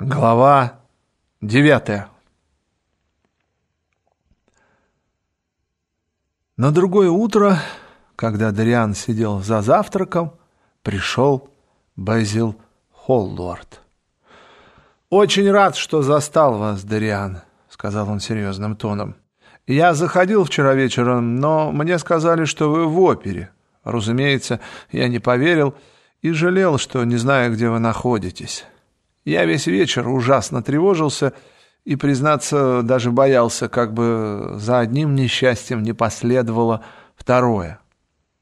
Глава девятая На другое утро, когда Дриан сидел за завтраком, пришел Базил Холлорд. «Очень рад, что застал вас, Дриан», — сказал он серьезным тоном. «Я заходил вчера вечером, но мне сказали, что вы в опере. Разумеется, я не поверил и жалел, что не знаю, где вы находитесь». Я весь вечер ужасно тревожился и, признаться, даже боялся, как бы за одним несчастьем не последовало второе.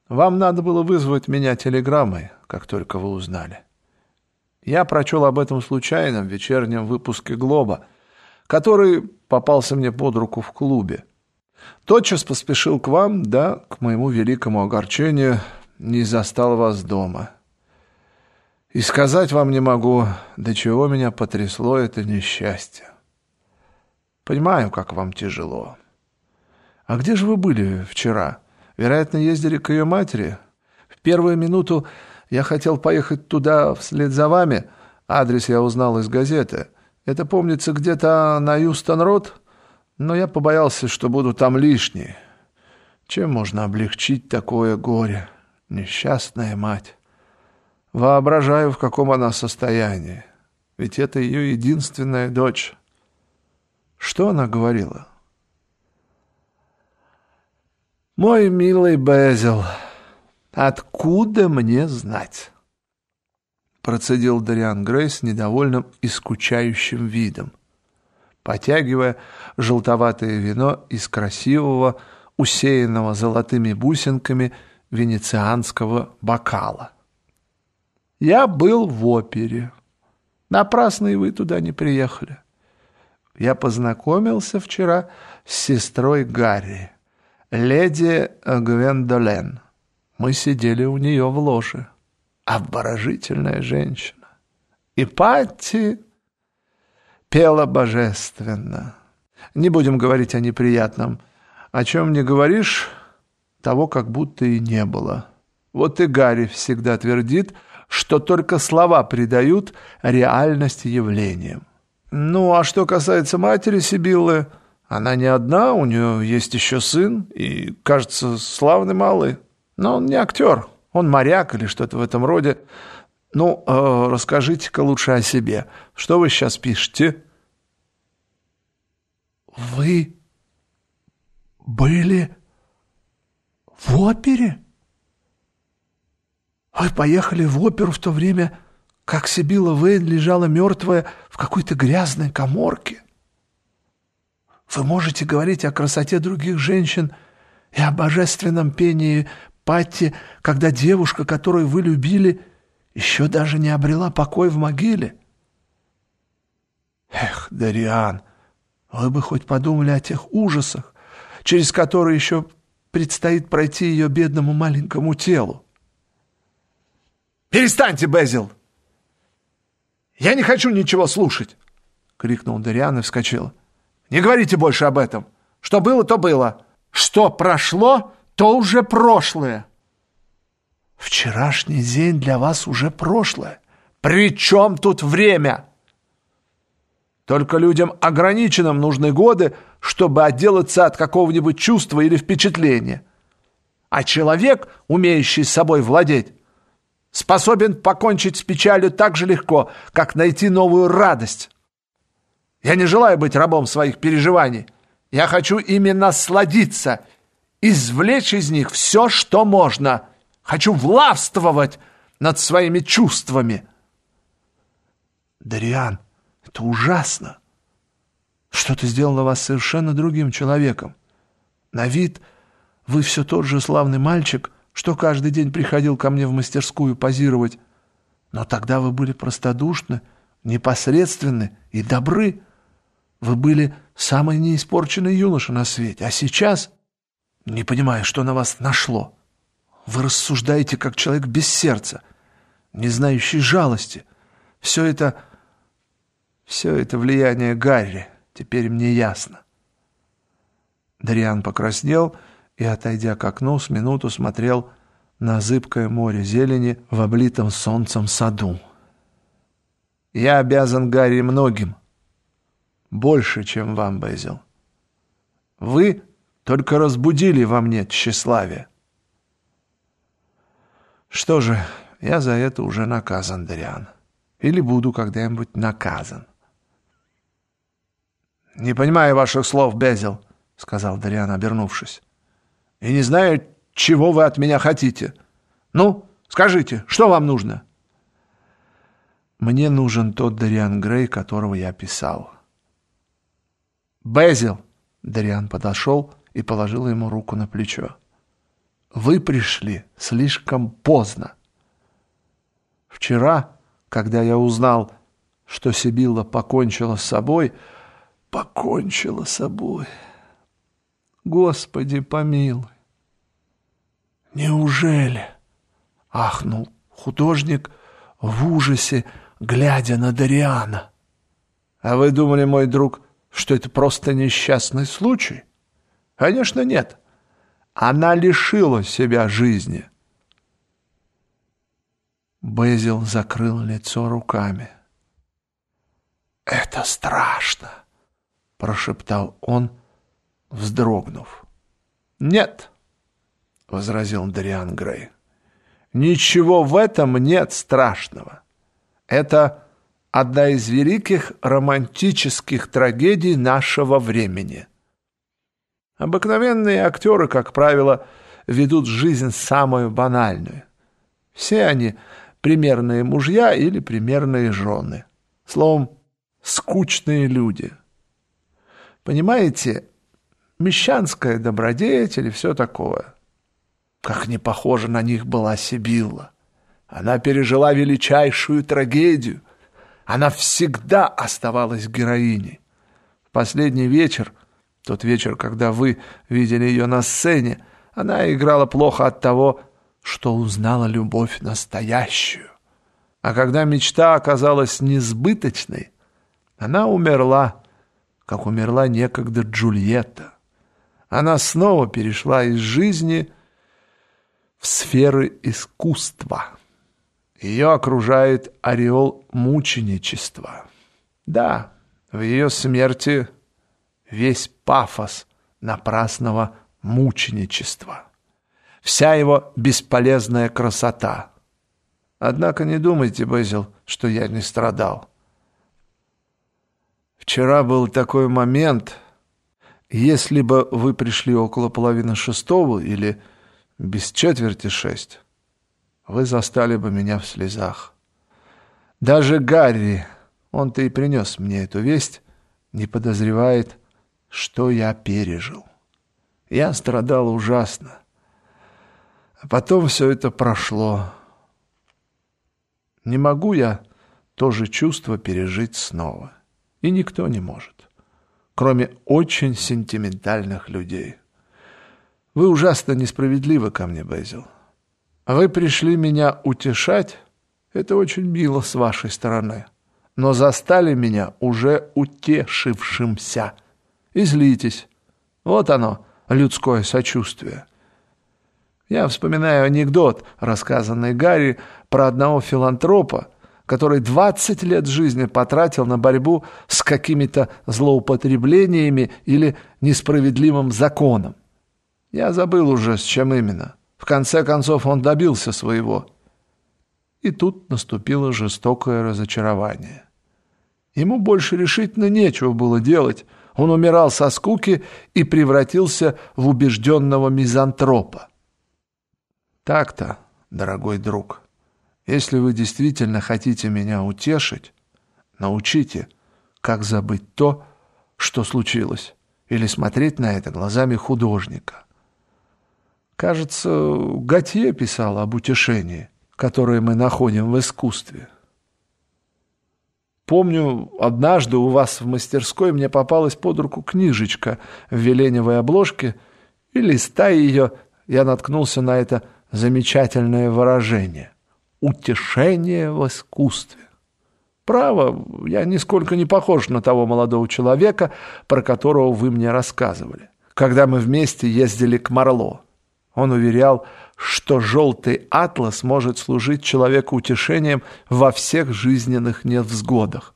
Вам надо было вызвать меня телеграммой, как только вы узнали. Я прочел об этом случайно в вечернем выпуске «Глоба», который попался мне под руку в клубе. Тотчас поспешил к вам, да, к моему великому огорчению, не застал вас дома». И сказать вам не могу, до чего меня потрясло это несчастье. Понимаю, как вам тяжело. А где же вы были вчера? Вероятно, ездили к ее матери? В первую минуту я хотел поехать туда вслед за вами. Адрес я узнал из газеты. Это, помнится, где-то на Юстон-Рот, но я побоялся, что буду там лишний. Чем можно облегчить такое горе? Несчастная мать. Воображаю, в каком она состоянии. Ведь это ее единственная дочь. Что она говорила? «Мой милый Безил, откуда мне знать?» Процедил Дариан Грей с недовольным и скучающим видом, потягивая желтоватое вино из красивого, усеянного золотыми бусинками венецианского бокала. Я был в опере. Напрасно и вы туда не приехали. Я познакомился вчера с сестрой Гарри, леди Гвендолен. Мы сидели у нее в ложе. Обворожительная женщина. И Патти пела божественно. Не будем говорить о неприятном. О чем не говоришь, того как будто и не было. Вот и Гарри всегда твердит, что только слова придают реальности явлениям. Ну, а что касается матери Сибиллы, она не одна, у нее есть еще сын и, кажется, славный малый. Но он не актер, он моряк или что-то в этом роде. Ну, э, расскажите-ка лучше о себе. Что вы сейчас пишете? Вы были в опере? Вы поехали в оперу в то время, как Сибила Вейн лежала мертвая в какой-то грязной коморке. Вы можете говорить о красоте других женщин и о божественном пении Патти, когда девушка, которую вы любили, еще даже не обрела покой в могиле. Эх, Дариан, вы бы хоть подумали о тех ужасах, через которые еще предстоит пройти ее бедному маленькому телу. «Перестаньте, Безил!» «Я не хочу ничего слушать!» — крикнул Дариан и вскочил. «Не говорите больше об этом! Что было, то было! Что прошло, то уже прошлое!» «Вчерашний день для вас уже прошлое!» «При чем тут время?» Только людям ограниченным нужны годы, чтобы отделаться от какого-нибудь чувства или впечатления. А человек, умеющий собой владеть, способен покончить с печалью так же легко, как найти новую радость. Я не желаю быть рабом своих переживаний. Я хочу ими насладиться, извлечь из них все, что можно. Хочу властвовать над своими чувствами. Дариан, это ужасно. Что-то сделало вас совершенно другим человеком. На вид вы все тот же славный мальчик — что каждый день приходил ко мне в мастерскую позировать. Но тогда вы были простодушны, непосредственны и добры. Вы были самый неиспорченный юноша на свете. А сейчас, не понимая, что на вас нашло, вы рассуждаете, как человек без сердца, не знающий жалости. Все это... Все это влияние Гарри, теперь мне ясно. Дариан покраснел и, отойдя к окну, с минуту смотрел на зыбкое море зелени в облитом солнцем саду. Я обязан Гарри многим. Больше, чем вам, Безил. Вы только разбудили во мне тщеславие. Что же, я за это уже наказан, Дариан. Или буду когда-нибудь наказан. «Не понимаю ваших слов, Безил», — сказал Дариан, обернувшись. «И не знаю, чего вы от меня хотите. Ну, скажите, что вам нужно?» «Мне нужен тот Дариан Грей, которого я писал». «Безил!» — Дариан подошел и положил ему руку на плечо. «Вы пришли слишком поздно. Вчера, когда я узнал, что Сибилла покончила с собой, покончила с собой. Господи, помилуй! Неужели? Ахнул художник в ужасе, глядя на Дариана. А вы думали, мой друг, что это просто несчастный случай? Конечно, нет. Она лишила себя жизни. Безил закрыл лицо руками. «Это страшно!» — прошептал он, вздрогнув. «Нет!» — возразил Дариан Грей. «Ничего в этом нет страшного. Это одна из великих романтических трагедий нашего времени. Обыкновенные актеры, как правило, ведут жизнь самую банальную. Все они примерные мужья или примерные жены. Словом, скучные люди. Понимаете, мещанская добродетель и все такое. Как не похожа на них была Сибилла. Она пережила величайшую трагедию. Она всегда оставалась героиней. В последний вечер, тот вечер, когда вы видели ее на сцене, она играла плохо от того, что узнала любовь настоящую. А когда мечта оказалась несбыточной, она умерла, как умерла некогда Джульетта. Она снова перешла из жизни в сферы искусства. Ее окружает ореол мученичества. Да, в ее смерти весь пафос напрасного мученичества вся его бесполезная красота. Однако не думайте, Безил, что я не страдал. Вчера был такой момент, если бы вы пришли около половины шестого или без четверти шесть, вы застали бы меня в слезах. Даже Гарри, он-то и принес мне эту весть, не подозревает, что я пережил. Я страдал ужасно. А потом все это прошло. Не могу я то же чувство пережить снова. И никто не может, кроме очень сентиментальных людей. Вы ужасно несправедливы ко мне, Безил. Вы пришли меня утешать, это очень мило с вашей стороны, но застали меня уже утешившимся. И. Вот оно, людское сочувствие. Я вспоминаю анекдот, рассказанный Гарри про одного филантропа, который 20 лет жизни потратил на борьбу с какими-то злоупотреблениями или несправедливым законом. Я забыл уже, с чем именно. В конце концов он добился своего. И тут наступило жестокое разочарование. Ему больше решительно нечего было делать. Он умирал со скуки и превратился в убежденного мизантропа. Так-то, дорогой друг, если вы действительно хотите меня утешить, научите, как забыть то, что случилось, или смотреть на это глазами художника. Кажется, Готье писал об утешении, которое мы находим в искусстве. Помню, однажды у вас в мастерской мне попалась под руку книжечка в веленевой обложке, и листая ее, я наткнулся на это замечательное выражение «утешение в искусстве». Право, я нисколько не похож на того молодого человека, про которого вы мне рассказывали, когда мы вместе ездили к Марло. Он уверял, что желтый атлас может служить человеку утешением во всех жизненных невзгодах.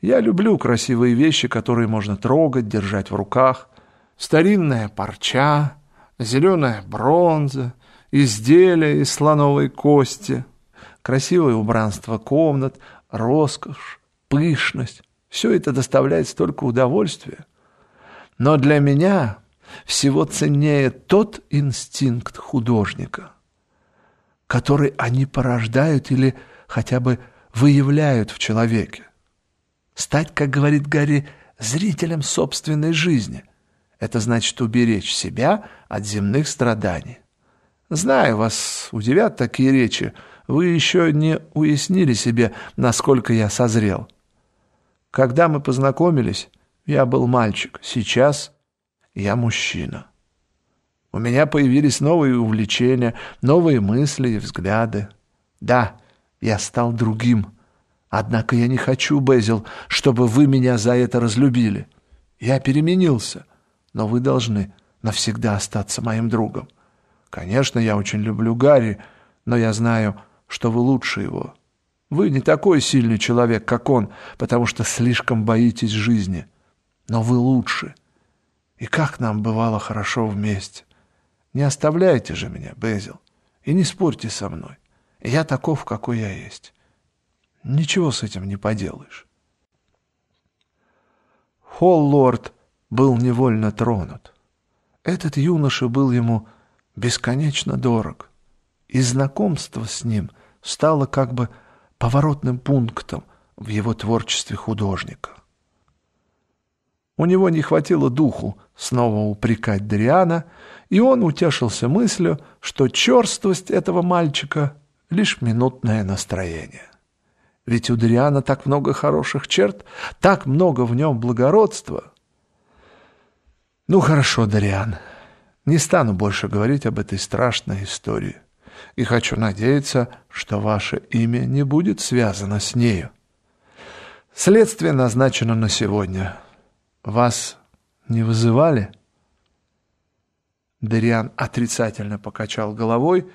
Я люблю красивые вещи, которые можно трогать, держать в руках. Старинная парча, зеленая бронза, изделия из слоновой кости, красивое убранство комнат, роскошь, пышность. Все это доставляет столько удовольствия. Но для меня всего ценнее тот инстинкт художника, который они порождают или хотя бы выявляют в человеке. Стать, как говорит Гарри, зрителем собственной жизни. Это значит уберечь себя от земных страданий. Знаю, вас удивят такие речи. Вы еще не уяснили себе, насколько я созрел. Когда мы познакомились, я был мальчик. Сейчас я мужчина. У меня появились новые увлечения, новые мысли и взгляды. Да, я стал другим. Однако я не хочу, Безил, чтобы вы меня за это разлюбили. Я переменился, но вы должны навсегда остаться моим другом. Конечно, я очень люблю Гарри, но я знаю, что вы лучше его. Вы не такой сильный человек, как он, потому что слишком боитесь жизни. Но вы лучше. И как нам бывало хорошо вместе. Не оставляйте же меня, Безил, и не спорьте со мной. Я таков, какой я есть. Ничего с этим не поделаешь. Холлорд был невольно тронут. Этот юноша был ему бесконечно дорог, и знакомство с ним стало как бы поворотным пунктом в его творчестве художника. У него не хватило духу снова упрекать Дриана, и он утешился мыслью, что черствость этого мальчика — лишь минутное настроение. Ведь у Дриана так много хороших черт, так много в нем благородства. Ну хорошо, Дариан, не стану больше говорить об этой страшной истории. И хочу надеяться, что ваше имя не будет связано с нею. Следствие назначено на сегодня. Вас не вызывали?» Дариан отрицательно покачал головой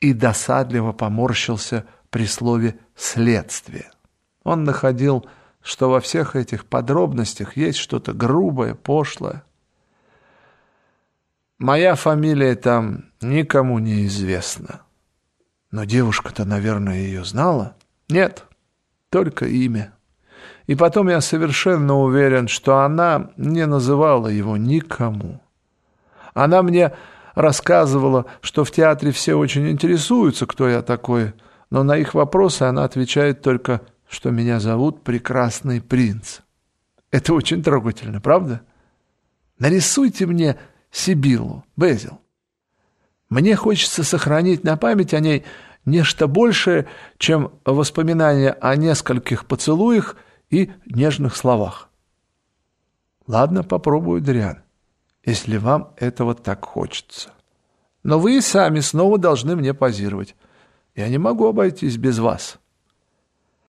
и досадливо поморщился при слове «следствие». Он находил, что во всех этих подробностях есть что-то грубое, пошлое. Моя фамилия там никому не известна. Но девушка-то, наверное, ее знала? Нет, только имя. И потом я совершенно уверен, что она не называла его никому. Она мне рассказывала, что в театре все очень интересуются, кто я такой, но на их вопросы она отвечает только, что меня зовут Прекрасный принц. Это очень трогательно, правда? Нарисуйте мне Сибиллу, Безил. Мне хочется сохранить на память о ней нечто большее, чем воспоминания о нескольких поцелуях и нежных словах. Ладно, попробую, Дриан, если вам этого так хочется. Но вы сами снова должны мне позировать. Я не могу обойтись без вас.